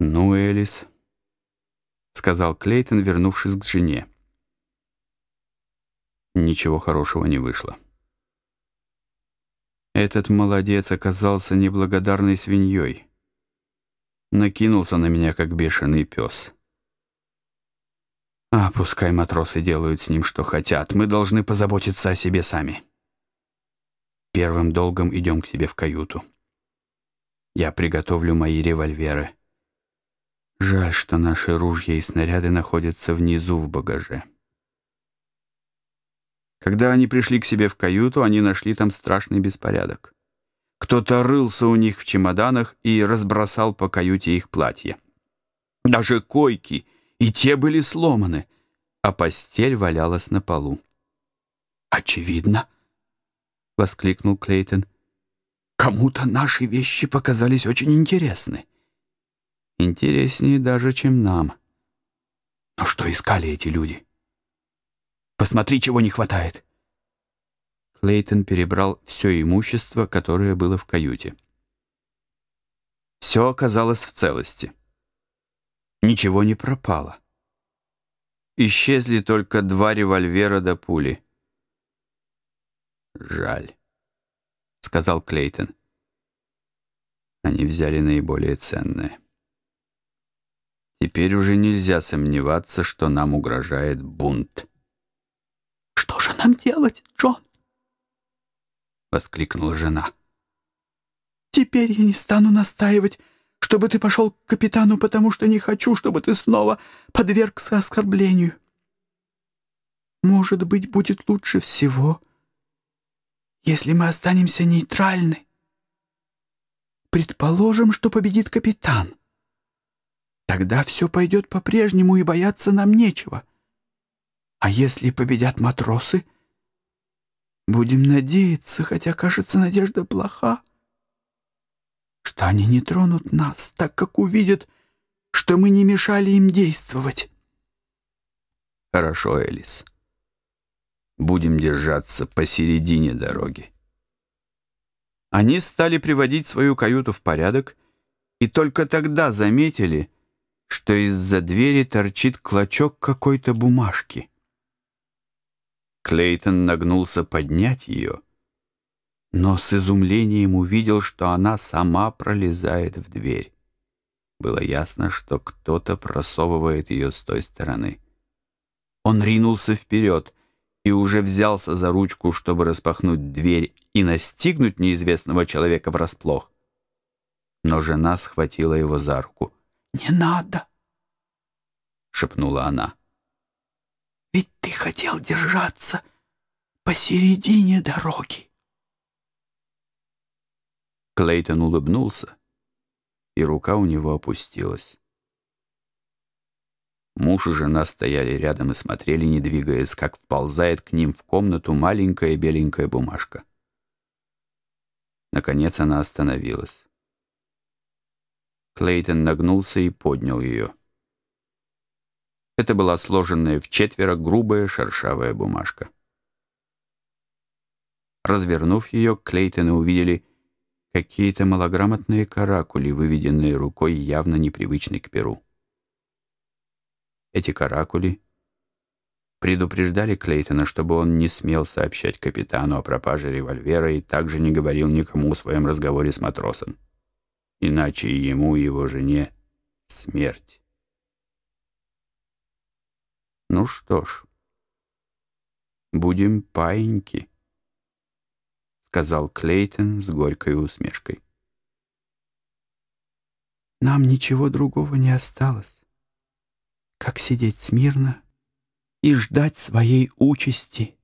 «Ну, Элис», — сказал Клейтон, вернувшись к жене. Ничего хорошего не вышло. Этот молодец оказался неблагодарной свиньей. Накинулся на меня, как бешеный пес. А пускай матросы делают с ним, что хотят. Мы должны позаботиться о себе сами. Первым долгом идем к себе в каюту. Я приготовлю мои револьверы. Жаль, что наши ружья и снаряды находятся внизу в багаже. Когда они пришли к себе в каюту, они нашли там страшный беспорядок. Кто-то рылся у них в чемоданах и разбросал по каюте их платья. Даже койки и те были сломаны, а постель валялась на полу. «Очевидно», — воскликнул Клейтон, — «кому-то наши вещи показались очень интересны» интереснее даже, чем нам. Но что искали эти люди? Посмотри, чего не хватает. Клейтон перебрал все имущество, которое было в каюте. Все оказалось в целости. Ничего не пропало. Исчезли только два револьвера до пули. «Жаль», — сказал Клейтон. Они взяли наиболее ценное. Теперь уже нельзя сомневаться, что нам угрожает бунт. «Что же нам делать, Джон?» — воскликнула жена. «Теперь я не стану настаивать, чтобы ты пошел к капитану, потому что не хочу, чтобы ты снова подвергся оскорблению. Может быть, будет лучше всего, если мы останемся нейтральны. Предположим, что победит капитан. Тогда все пойдет по-прежнему, и бояться нам нечего. А если победят матросы, будем надеяться, хотя, кажется, надежда плоха, что они не тронут нас, так как увидят, что мы не мешали им действовать. Хорошо, Элис. Будем держаться посередине дороги. Они стали приводить свою каюту в порядок и только тогда заметили, что из-за двери торчит клочок какой-то бумажки. Клейтон нагнулся поднять ее, но с изумлением увидел, что она сама пролезает в дверь. Было ясно, что кто-то просовывает ее с той стороны. Он ринулся вперед и уже взялся за ручку, чтобы распахнуть дверь и настигнуть неизвестного человека врасплох. Но жена схватила его за руку — «Не надо!» — шепнула она. «Ведь ты хотел держаться посередине дороги!» Клейтон улыбнулся, и рука у него опустилась. Муж и жена стояли рядом и смотрели, не двигаясь, как вползает к ним в комнату маленькая беленькая бумажка. Наконец она остановилась. Клейтон нагнулся и поднял ее. Это была сложенная в четверо грубая шершавая бумажка. Развернув ее, Клейтоны увидели какие-то малограмотные каракули, выведенные рукой, явно непривычной к перу. Эти каракули предупреждали Клейтона, чтобы он не смел сообщать капитану о пропаже револьвера и также не говорил никому о своем разговоре с матросом иначе ему и его жене смерть. Ну что ж, будем паиньки, сказал Клейтон с горькой усмешкой. Нам ничего другого не осталось, как сидеть смирно и ждать своей участи.